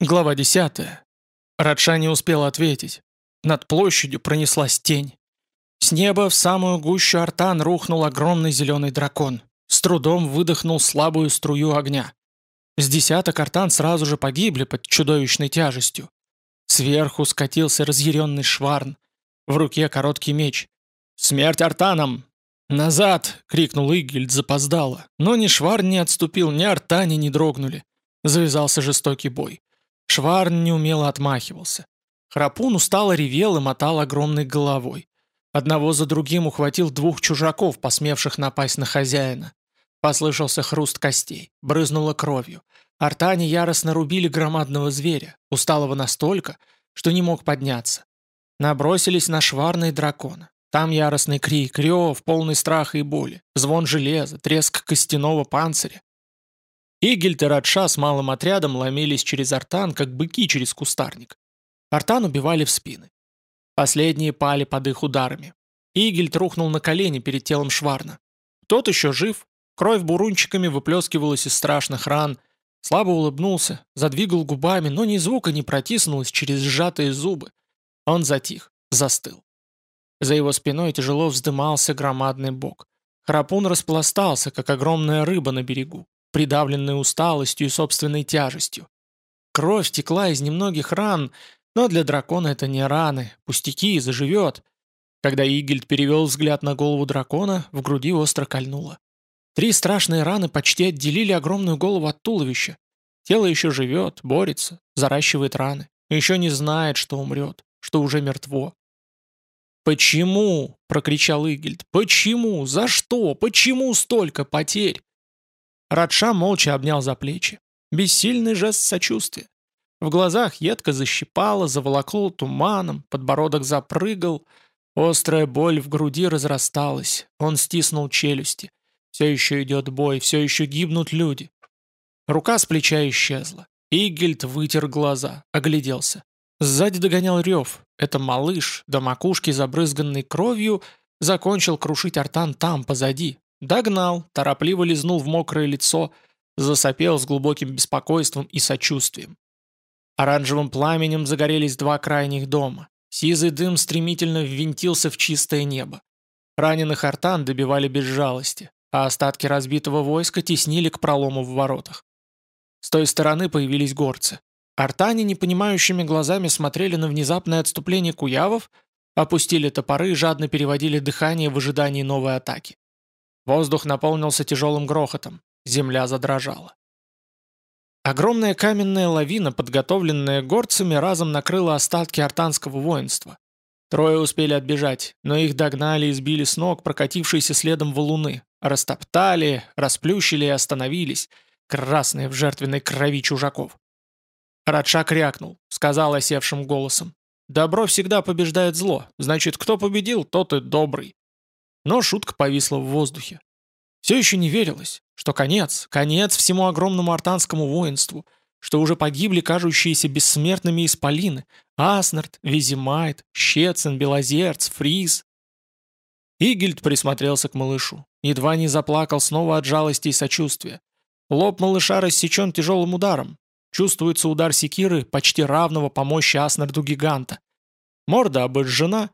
Глава 10. Радша не успел ответить. Над площадью пронеслась тень. С неба в самую гущу артан рухнул огромный зеленый дракон. С трудом выдохнул слабую струю огня. С десяток артан сразу же погибли под чудовищной тяжестью. Сверху скатился разъяренный шварн. В руке короткий меч. «Смерть артанам!» «Назад!» — крикнул Игельд запоздало. Но ни шварн не отступил, ни артане не дрогнули. Завязался жестокий бой. Шварн неумело отмахивался. Храпун устало ревел и мотал огромной головой. Одного за другим ухватил двух чужаков, посмевших напасть на хозяина. Послышался хруст костей, брызнуло кровью. Артане яростно рубили громадного зверя, усталого настолько, что не мог подняться. Набросились на шварный дракона. Там яростный крик, рев, полный страха и боли, звон железа, треск костяного панциря. Игельт и Радша с малым отрядом ломились через артан, как быки через кустарник. Артан убивали в спины. Последние пали под их ударами. Игельт рухнул на колени перед телом Шварна. Тот еще жив, кровь бурунчиками выплескивалась из страшных ран, слабо улыбнулся, задвигал губами, но ни звука не протиснулось через сжатые зубы. Он затих, застыл. За его спиной тяжело вздымался громадный бок. Храпун распластался, как огромная рыба на берегу придавленный усталостью и собственной тяжестью. Кровь текла из немногих ран, но для дракона это не раны, пустяки, заживет. Когда Игельд перевел взгляд на голову дракона, в груди остро кольнуло. Три страшные раны почти отделили огромную голову от туловища. Тело еще живет, борется, заращивает раны. Еще не знает, что умрет, что уже мертво. «Почему?» — прокричал Игельд. «Почему? За что? Почему столько потерь?» Радша молча обнял за плечи. Бессильный жест сочувствия. В глазах едко защипало, заволокло туманом, подбородок запрыгал. Острая боль в груди разрасталась. Он стиснул челюсти. Все еще идет бой, все еще гибнут люди. Рука с плеча исчезла. Игельд вытер глаза, огляделся. Сзади догонял рев. Это малыш, до макушки забрызганный кровью, закончил крушить артан там, позади, Догнал, торопливо лизнул в мокрое лицо, засопел с глубоким беспокойством и сочувствием. Оранжевым пламенем загорелись два крайних дома. Сизый дым стремительно ввинтился в чистое небо. Раненых артан добивали без жалости, а остатки разбитого войска теснили к пролому в воротах. С той стороны появились горцы. Артане непонимающими глазами смотрели на внезапное отступление куявов, опустили топоры и жадно переводили дыхание в ожидании новой атаки. Воздух наполнился тяжелым грохотом. Земля задрожала. Огромная каменная лавина, подготовленная горцами, разом накрыла остатки артанского воинства. Трое успели отбежать, но их догнали и сбили с ног прокатившиеся следом валуны. Растоптали, расплющили и остановились, красные в жертвенной крови чужаков. Радша крякнул, сказал осевшим голосом. «Добро всегда побеждает зло, значит, кто победил, тот и добрый». Но шутка повисла в воздухе. Все еще не верилось, что конец, конец всему огромному артанскому воинству, что уже погибли кажущиеся бессмертными исполины Аснард, Визимайт, Щецин, Белозерц, Фриз. Игельд присмотрелся к малышу. Едва не заплакал снова от жалости и сочувствия. Лоб малыша рассечен тяжелым ударом. Чувствуется удар секиры, почти равного по мощи Аснарду гиганта. Морда обожжена,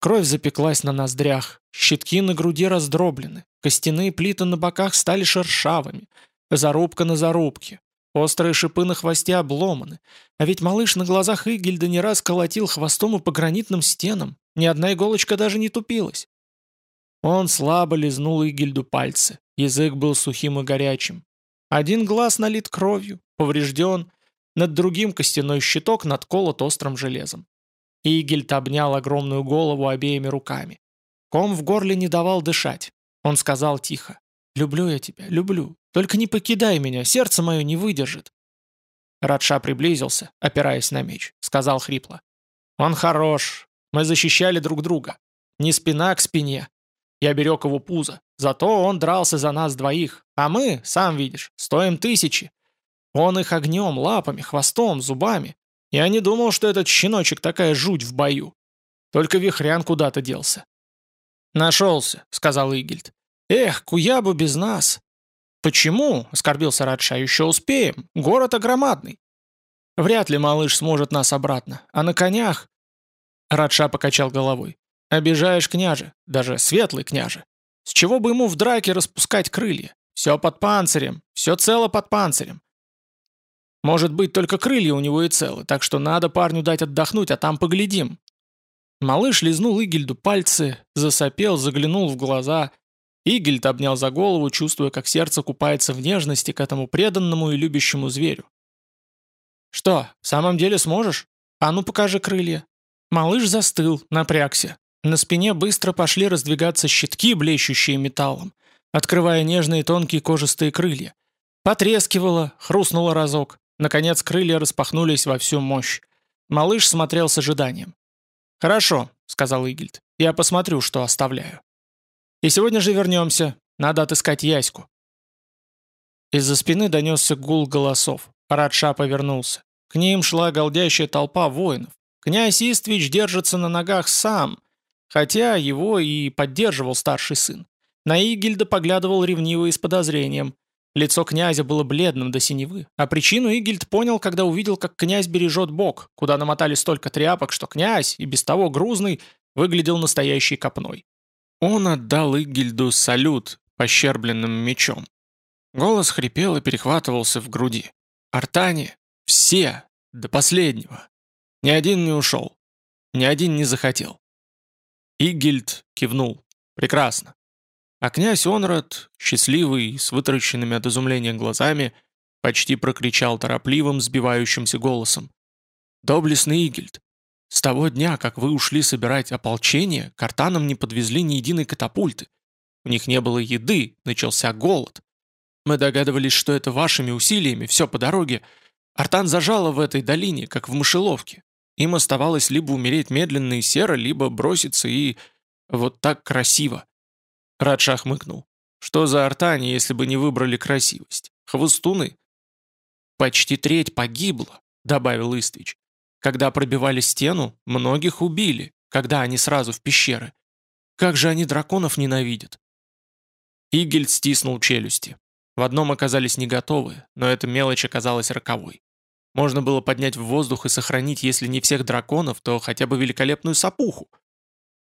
Кровь запеклась на ноздрях, щитки на груди раздроблены, костяные плиты на боках стали шершавыми, зарубка на зарубке, острые шипы на хвосте обломаны. А ведь малыш на глазах Игельда не раз колотил хвостом и по гранитным стенам, ни одна иголочка даже не тупилась. Он слабо лизнул Игельду пальцы, язык был сухим и горячим. Один глаз налит кровью, поврежден, над другим костяной щиток надколот острым железом. Игельт обнял огромную голову обеими руками. Ком в горле не давал дышать. Он сказал тихо. «Люблю я тебя, люблю. Только не покидай меня, сердце мое не выдержит». Радша приблизился, опираясь на меч. Сказал хрипло. «Он хорош. Мы защищали друг друга. Не спина к спине. Я берег его пузо. Зато он дрался за нас двоих. А мы, сам видишь, стоим тысячи. Он их огнем, лапами, хвостом, зубами. Я не думал, что этот щеночек такая жуть в бою. Только Вихрян куда-то делся. «Нашелся», — сказал Игельд. «Эх, Куябу без нас». «Почему?» — оскорбился Радша. «Еще успеем. Город огромадный». Вряд ли малыш сможет нас обратно. А на конях...» Радша покачал головой. «Обижаешь княже, даже светлый княже. С чего бы ему в драке распускать крылья? Все под панцирем, все цело под панцирем. Может быть, только крылья у него и целы, так что надо парню дать отдохнуть, а там поглядим». Малыш лизнул Игельду пальцы, засопел, заглянул в глаза. Игельд обнял за голову, чувствуя, как сердце купается в нежности к этому преданному и любящему зверю. «Что, в самом деле сможешь? А ну покажи крылья». Малыш застыл, напрягся. На спине быстро пошли раздвигаться щитки, блещущие металлом, открывая нежные тонкие кожистые крылья. Потрескивало, хрустнуло разок. Наконец крылья распахнулись во всю мощь. Малыш смотрел с ожиданием. «Хорошо», — сказал Игельд. «Я посмотрю, что оставляю. И сегодня же вернемся. Надо отыскать Яську». Из-за спины донесся гул голосов. Радша повернулся. К ним шла голдящая толпа воинов. Князь Иствич держится на ногах сам, хотя его и поддерживал старший сын. На Игельда поглядывал ревниво и с подозрением. Лицо князя было бледным до синевы, а причину Игельд понял, когда увидел, как князь бережет бок, куда намотали столько тряпок, что князь, и без того грузный, выглядел настоящей копной. Он отдал Игельду салют пощербленным мечом. Голос хрипел и перехватывался в груди. Артане, все, до последнего. Ни один не ушел. Ни один не захотел. Игельд кивнул. Прекрасно. А князь Онрад, счастливый, с вытаращенными от изумления глазами, почти прокричал торопливым, сбивающимся голосом. «Доблестный Игельд, с того дня, как вы ушли собирать ополчение, картанам не подвезли ни единой катапульты. У них не было еды, начался голод. Мы догадывались, что это вашими усилиями, все по дороге. Артан зажала в этой долине, как в мышеловке. Им оставалось либо умереть медленно и серо, либо броситься и... вот так красиво. Радша хмыкнул. Что за артане, если бы не выбрали красивость? Хвостуны? Почти треть погибла, добавил Иствич. Когда пробивали стену, многих убили, когда они сразу в пещеры. Как же они драконов ненавидят. Игель стиснул челюсти. В одном оказались не готовы, но эта мелочь оказалась роковой. Можно было поднять в воздух и сохранить, если не всех драконов, то хотя бы великолепную сапуху.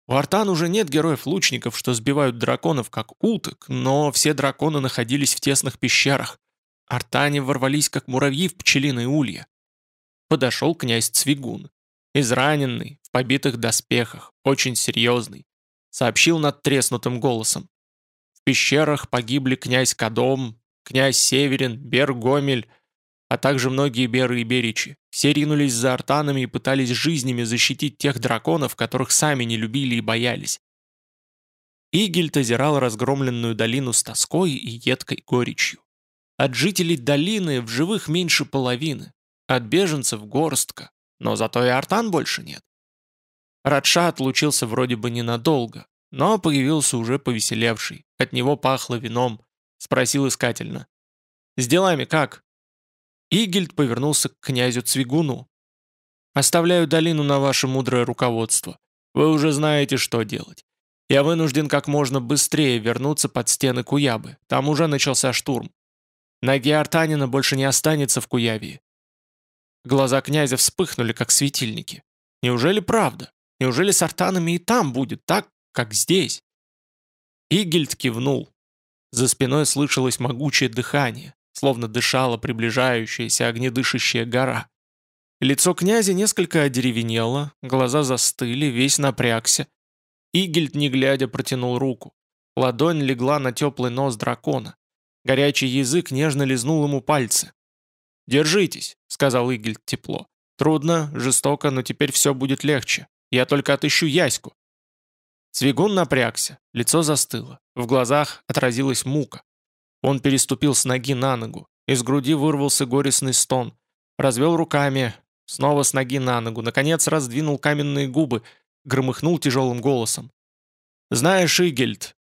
У Артан уже нет героев-лучников, что сбивают драконов как уток, но все драконы находились в тесных пещерах. Артане ворвались, как муравьи в пчелиное улье. Подошел князь Цвигун. Израненный, в побитых доспехах, очень серьезный. Сообщил над треснутым голосом. В пещерах погибли князь Кадом, князь Северин, Бер Гомель, а также многие Беры и Беричи. Все ринулись за артанами и пытались жизнями защитить тех драконов, которых сами не любили и боялись. Игельт озирал разгромленную долину с тоской и едкой горечью. От жителей долины в живых меньше половины, от беженцев горстка, но зато и артан больше нет. Радша отлучился вроде бы ненадолго, но появился уже повеселевший, от него пахло вином, Спросил искательно. «С делами как?» Игельд повернулся к князю Цвигуну. «Оставляю долину на ваше мудрое руководство. Вы уже знаете, что делать. Я вынужден как можно быстрее вернуться под стены Куябы. Там уже начался штурм. Ноги Артанина больше не останется в Куявии». Глаза князя вспыхнули, как светильники. «Неужели правда? Неужели с Артанами и там будет так, как здесь?» Игельд кивнул, за спиной слышалось могучее дыхание, словно дышала приближающаяся огнедышащая гора. Лицо князя несколько одеревенело, глаза застыли, весь напрягся. Игельд, не глядя, протянул руку. Ладонь легла на теплый нос дракона. Горячий язык нежно лизнул ему пальцы. «Держитесь», — сказал Игельд тепло. «Трудно, жестоко, но теперь все будет легче. Я только отыщу Яську». Цвигун напрягся, лицо застыло, в глазах отразилась мука. Он переступил с ноги на ногу, из груди вырвался горестный стон, развел руками, снова с ноги на ногу, наконец раздвинул каменные губы, громыхнул тяжелым голосом. «Знаешь, Игельд...»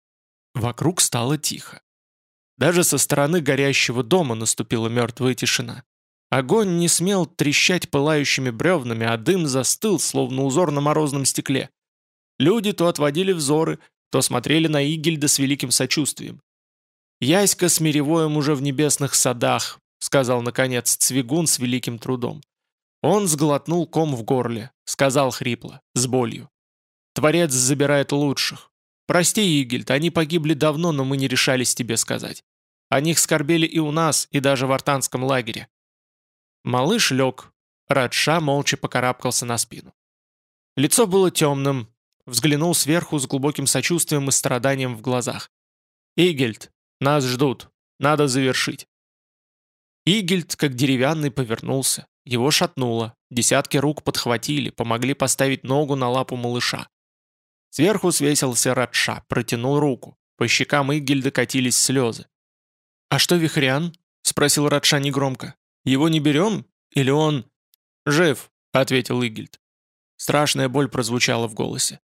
Вокруг стало тихо. Даже со стороны горящего дома наступила мертвая тишина. Огонь не смел трещать пылающими бревнами, а дым застыл, словно узор на морозном стекле. Люди то отводили взоры, то смотрели на Игельда с великим сочувствием. «Яська с Миревоем уже в небесных садах», — сказал, наконец, Цвигун с великим трудом. Он сглотнул ком в горле, сказал хрипло, с болью. «Творец забирает лучших. Прости, Игельд, они погибли давно, но мы не решались тебе сказать. О них скорбели и у нас, и даже в артанском лагере». Малыш лег. Радша молча покарабкался на спину. Лицо было темным, взглянул сверху с глубоким сочувствием и страданием в глазах. «Игельд, нас ждут. Надо завершить». Игельд, как деревянный, повернулся. Его шатнуло. Десятки рук подхватили, помогли поставить ногу на лапу малыша. Сверху свесился Радша, протянул руку. По щекам Игельда катились слезы. «А что Вихрян?» — спросил Радша негромко. «Его не берем? Или он...» «Жив», — ответил Игельд. Страшная боль прозвучала в голосе.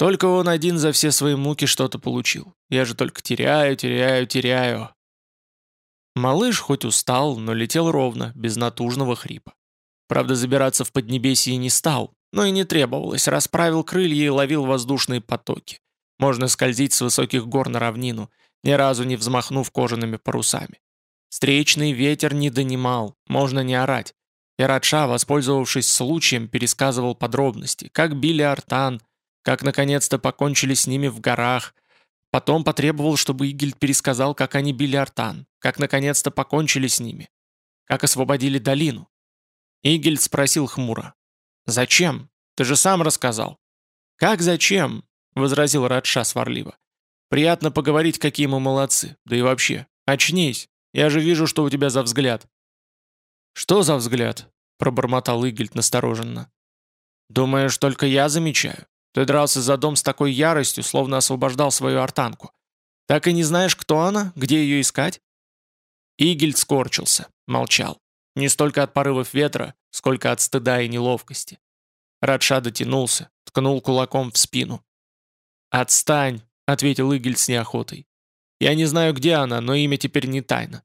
«Только он один за все свои муки что-то получил. Я же только теряю, теряю, теряю». Малыш хоть устал, но летел ровно, без натужного хрипа. Правда, забираться в Поднебесье не стал, но и не требовалось, расправил крылья и ловил воздушные потоки. Можно скользить с высоких гор на равнину, ни разу не взмахнув кожаными парусами. Встречный ветер не донимал, можно не орать. И Радша, воспользовавшись случаем, пересказывал подробности, как били артан, как наконец-то покончили с ними в горах. Потом потребовал, чтобы Игельд пересказал, как они били артан, как наконец-то покончили с ними, как освободили долину. Игельд спросил хмуро. «Зачем? Ты же сам рассказал». «Как зачем?» — возразил Радша сварливо. «Приятно поговорить, какие мы молодцы. Да и вообще, очнись. Я же вижу, что у тебя за взгляд». «Что за взгляд?» — пробормотал Игельд настороженно. «Думаешь, только я замечаю? Ты дрался за дом с такой яростью, словно освобождал свою артанку. Так и не знаешь, кто она, где ее искать?» Игельд скорчился, молчал. Не столько от порывов ветра, сколько от стыда и неловкости. Радша дотянулся, ткнул кулаком в спину. «Отстань!» — ответил Игель с неохотой. «Я не знаю, где она, но имя теперь не тайна.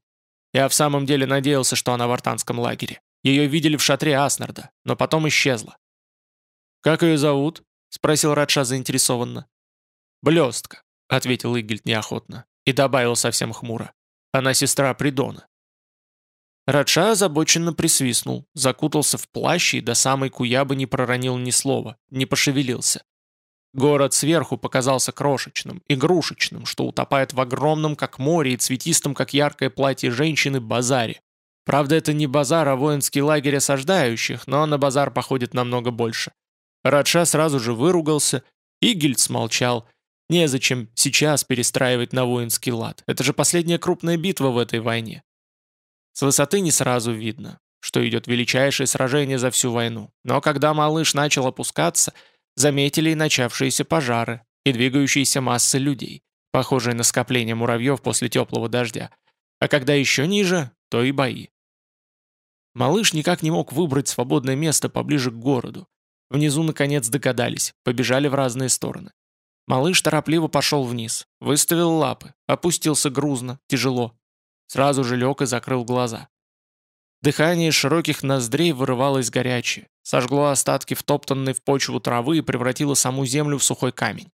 Я в самом деле надеялся, что она в артанском лагере. Ее видели в шатре Аснарда, но потом исчезла». «Как ее зовут?» — спросил Радша заинтересованно. «Блестка», — ответил Игельд неохотно и добавил совсем хмуро. «Она сестра Придона». Радша озабоченно присвистнул, закутался в плащ и до самой Куябы не проронил ни слова, не пошевелился. Город сверху показался крошечным, игрушечным, что утопает в огромном, как море, и цветистом, как яркое платье женщины, базаре. Правда, это не базар, а воинский лагерь осаждающих, но на базар походит намного больше. Радша сразу же выругался, и Гильд смолчал. Незачем сейчас перестраивать на воинский лад. Это же последняя крупная битва в этой войне. С высоты не сразу видно, что идет величайшее сражение за всю войну. Но когда малыш начал опускаться, заметили и начавшиеся пожары, и двигающиеся массы людей, похожие на скопление муравьев после теплого дождя. А когда еще ниже, то и бои. Малыш никак не мог выбрать свободное место поближе к городу. Внизу, наконец, догадались, побежали в разные стороны. Малыш торопливо пошел вниз, выставил лапы, опустился грузно, тяжело, Сразу же лег и закрыл глаза. Дыхание из широких ноздрей вырывалось горячее, сожгло остатки втоптанной в почву травы и превратило саму землю в сухой камень.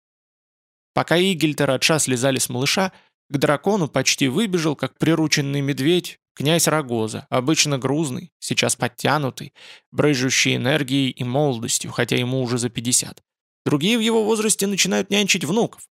Пока Игельт и Радша слезали с малыша, к дракону почти выбежал, как прирученный медведь, князь Рогоза, обычно грузный, сейчас подтянутый, брыжущий энергией и молодостью, хотя ему уже за 50. Другие в его возрасте начинают нянчить внуков.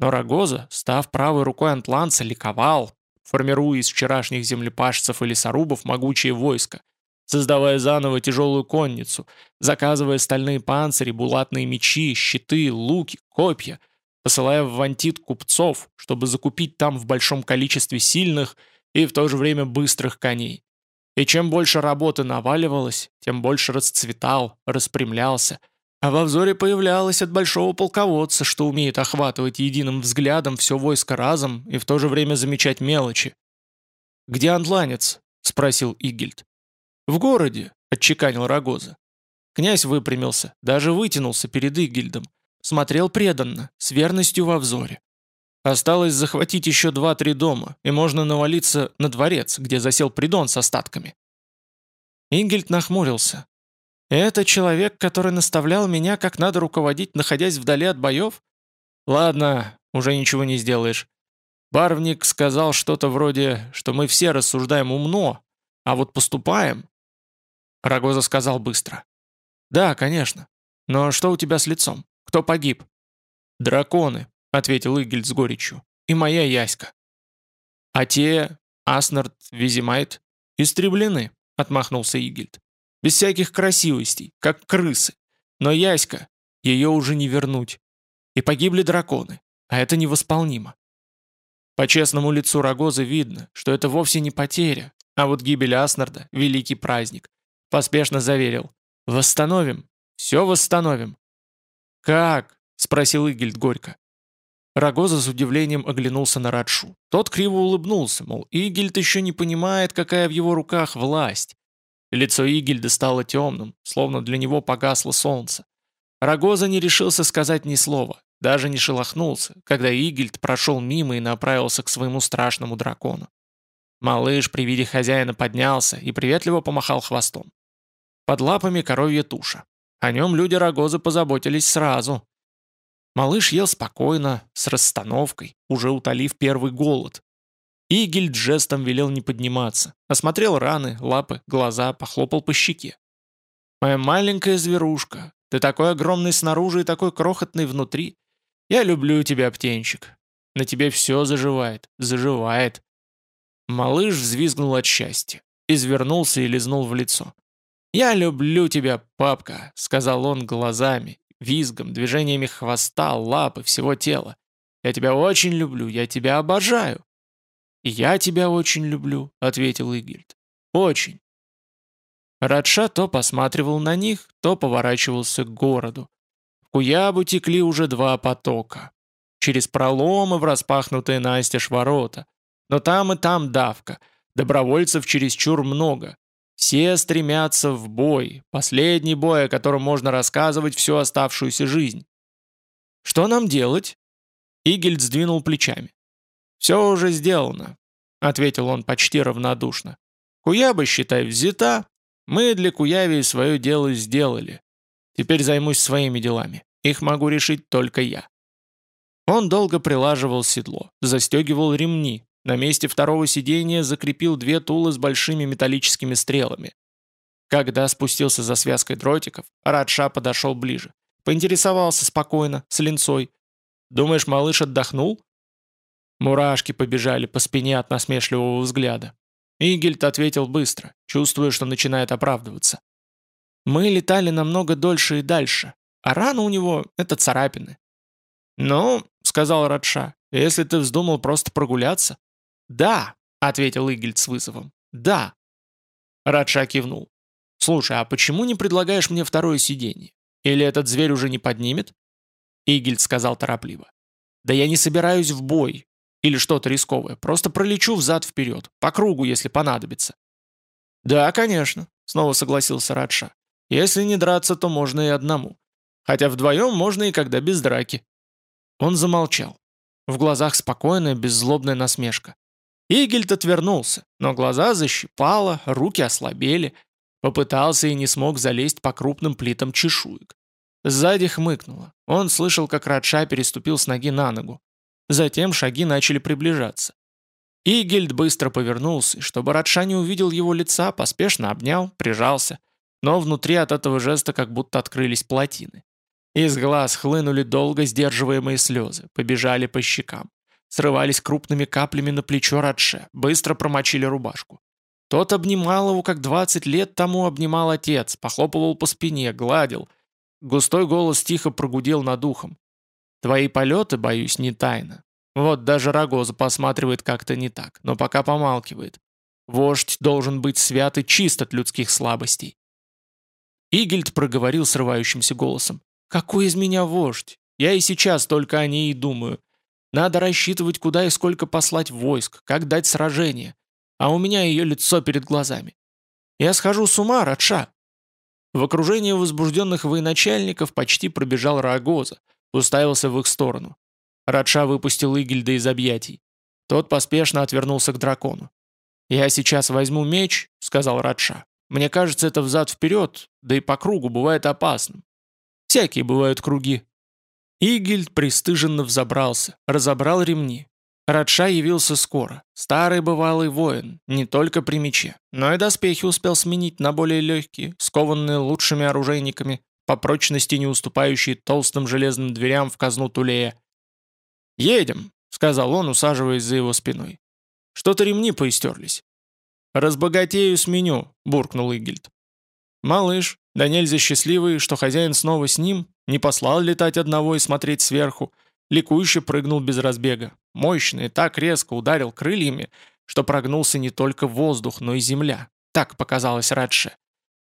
Но Рогоза, став правой рукой антланца, ликовал, формируя из вчерашних землепашцев и лесорубов могучее войско, создавая заново тяжелую конницу, заказывая стальные панцири, булатные мечи, щиты, луки, копья, посылая в Вантит купцов, чтобы закупить там в большом количестве сильных и в то же время быстрых коней. И чем больше работы наваливалось, тем больше расцветал, распрямлялся – а во взоре появлялось от большого полководца, что умеет охватывать единым взглядом все войско разом и в то же время замечать мелочи. «Где антланец?» — спросил Игельд. «В городе», — отчеканил Рогоза. Князь выпрямился, даже вытянулся перед Игельдом. Смотрел преданно, с верностью во взоре. Осталось захватить еще два-три дома, и можно навалиться на дворец, где засел Придон с остатками. Ингельд нахмурился, это человек, который наставлял меня, как надо руководить, находясь вдали от боев? Ладно, уже ничего не сделаешь. Барвник сказал что-то вроде, что мы все рассуждаем умно, а вот поступаем. Рогоза сказал быстро. «Да, конечно. Но что у тебя с лицом? Кто погиб?» «Драконы», — ответил Игельд с горечью. «И моя Яська». «А те, Аснард, Визимайт, истреблены», — отмахнулся Игельд. «Без всяких красивостей, как крысы. Но Яська, ее уже не вернуть. И погибли драконы, а это невосполнимо». По честному лицу Рогоза видно, что это вовсе не потеря, а вот гибель Аснарда — великий праздник. Поспешно заверил. «Восстановим. Все восстановим». «Как?» — спросил Игельд горько. Рогоза с удивлением оглянулся на Радшу. Тот криво улыбнулся, мол, Игельд еще не понимает, какая в его руках власть. Лицо Игельда стало темным, словно для него погасло солнце. Рогоза не решился сказать ни слова, даже не шелохнулся, когда Игельд прошел мимо и направился к своему страшному дракону. Малыш при виде хозяина поднялся и приветливо помахал хвостом. Под лапами коровья туша. О нем люди Рогозы позаботились сразу. Малыш ел спокойно, с расстановкой, уже утолив первый голод. Игельд жестом велел не подниматься. Осмотрел раны, лапы, глаза, похлопал по щеке. «Моя маленькая зверушка, ты такой огромный снаружи и такой крохотный внутри. Я люблю тебя, птенчик. На тебе все заживает, заживает». Малыш взвизгнул от счастья, извернулся и лизнул в лицо. «Я люблю тебя, папка», — сказал он глазами, визгом, движениями хвоста, лапы, всего тела. «Я тебя очень люблю, я тебя обожаю». «Я тебя очень люблю», — ответил Игильд. «Очень». Радша то посматривал на них, то поворачивался к городу. В Куябу текли уже два потока. Через проломы в распахнутые настежь ворота. Но там и там давка. Добровольцев чересчур много. Все стремятся в бой, последний бой, о котором можно рассказывать всю оставшуюся жизнь. «Что нам делать?» Игельд сдвинул плечами. «Все уже сделано», — ответил он почти равнодушно. «Куяба, считай, взята. Мы для Куяви свое дело сделали. Теперь займусь своими делами. Их могу решить только я». Он долго прилаживал седло, застегивал ремни, на месте второго сидения закрепил две тулы с большими металлическими стрелами. Когда спустился за связкой дротиков, Радша подошел ближе. Поинтересовался спокойно, с линцой. «Думаешь, малыш отдохнул?» Мурашки побежали по спине от насмешливого взгляда. Игельд ответил быстро, чувствуя, что начинает оправдываться. «Мы летали намного дольше и дальше, а рана у него — это царапины». «Ну», — сказал Радша, — «если ты вздумал просто прогуляться, «Да», — ответил Игельд с вызовом. «Да». Радша кивнул. «Слушай, а почему не предлагаешь мне второе сиденье? Или этот зверь уже не поднимет?» Игельд сказал торопливо. «Да я не собираюсь в бой. Или что-то рисковое. Просто пролечу взад-вперед. По кругу, если понадобится». «Да, конечно», — снова согласился Радша. «Если не драться, то можно и одному. Хотя вдвоем можно и когда без драки». Он замолчал. В глазах спокойная, беззлобная насмешка. Игельд отвернулся, но глаза защипало, руки ослабели. Попытался и не смог залезть по крупным плитам чешуек. Сзади хмыкнуло. Он слышал, как Радша переступил с ноги на ногу. Затем шаги начали приближаться. Игельд быстро повернулся, чтобы Радша не увидел его лица, поспешно обнял, прижался. Но внутри от этого жеста как будто открылись плотины. Из глаз хлынули долго сдерживаемые слезы, побежали по щекам срывались крупными каплями на плечо Радше, быстро промочили рубашку. Тот обнимал его, как 20 лет тому обнимал отец, похлопывал по спине, гладил. Густой голос тихо прогудел над ухом. «Твои полеты, боюсь, не тайна. Вот даже Рогоза посматривает как-то не так, но пока помалкивает. Вождь должен быть свят и чист от людских слабостей». Игельд проговорил срывающимся голосом. «Какой из меня вождь? Я и сейчас только о ней и думаю. Надо рассчитывать, куда и сколько послать войск, как дать сражение. А у меня ее лицо перед глазами. Я схожу с ума, Радша. В окружении возбужденных военачальников почти пробежал Рогоза, уставился в их сторону. Радша выпустил Игельда из объятий. Тот поспешно отвернулся к дракону. «Я сейчас возьму меч», — сказал Радша. «Мне кажется, это взад-вперед, да и по кругу бывает опасным. Всякие бывают круги. Игельд пристыженно взобрался, разобрал ремни. Радша явился скоро. Старый бывалый воин, не только при мече, но и доспехи успел сменить на более легкие, скованные лучшими оружейниками, по прочности не уступающие толстым железным дверям в казну Тулея. «Едем», — сказал он, усаживаясь за его спиной. «Что-то ремни поистерлись». «Разбогатею сменю», — буркнул Игельд. Малыш, да нельзя счастливый, что хозяин снова с ним, не послал летать одного и смотреть сверху, ликующе прыгнул без разбега. Мощный, так резко ударил крыльями, что прогнулся не только воздух, но и земля. Так показалось Радше.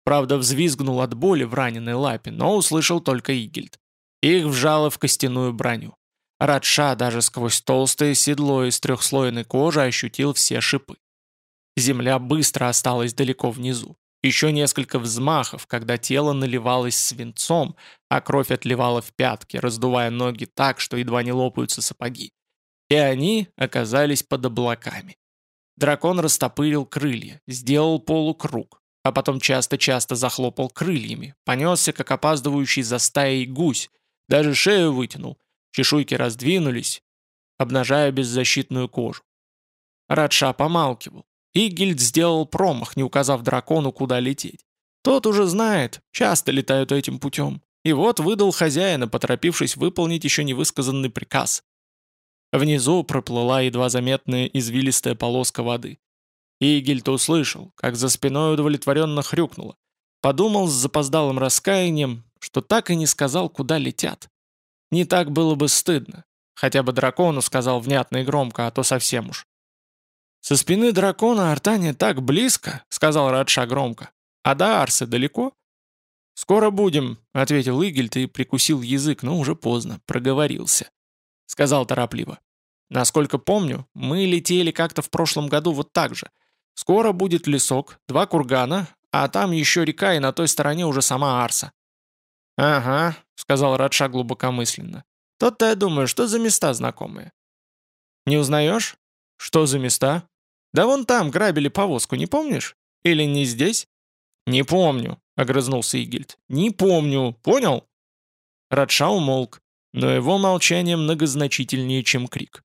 Правда, взвизгнул от боли в раненой лапе, но услышал только Игельд. Их вжало в костяную броню. Радша даже сквозь толстое седло из трехслойной кожи ощутил все шипы. Земля быстро осталась далеко внизу. Еще несколько взмахов, когда тело наливалось свинцом, а кровь отливала в пятки, раздувая ноги так, что едва не лопаются сапоги. И они оказались под облаками. Дракон растопырил крылья, сделал полукруг, а потом часто-часто захлопал крыльями, понесся, как опаздывающий за стаей гусь, даже шею вытянул, чешуйки раздвинулись, обнажая беззащитную кожу. Радша помалкивал, Игельд сделал промах, не указав дракону, куда лететь. Тот уже знает, часто летают этим путем. И вот выдал хозяина, поторопившись выполнить еще невысказанный приказ. Внизу проплыла едва заметная извилистая полоска воды. Игельд услышал, как за спиной удовлетворенно хрюкнуло. Подумал с запоздалым раскаянием, что так и не сказал, куда летят. Не так было бы стыдно. Хотя бы дракону сказал внятно и громко, а то совсем уж. «Со спины дракона Артане так близко», — сказал Радша громко. «А до Арсы далеко?» «Скоро будем», — ответил Игельт и прикусил язык, но уже поздно, проговорился. Сказал торопливо. «Насколько помню, мы летели как-то в прошлом году вот так же. Скоро будет лесок, два кургана, а там еще река и на той стороне уже сама Арса». «Ага», — сказал Радша глубокомысленно. «Тот-то я думаю, что за места знакомые». «Не узнаешь? Что за места?» «Да вон там грабили повозку, не помнишь? Или не здесь?» «Не помню», — огрызнулся Игельд. «Не помню, понял?» Радша умолк, но его молчание многозначительнее, чем крик.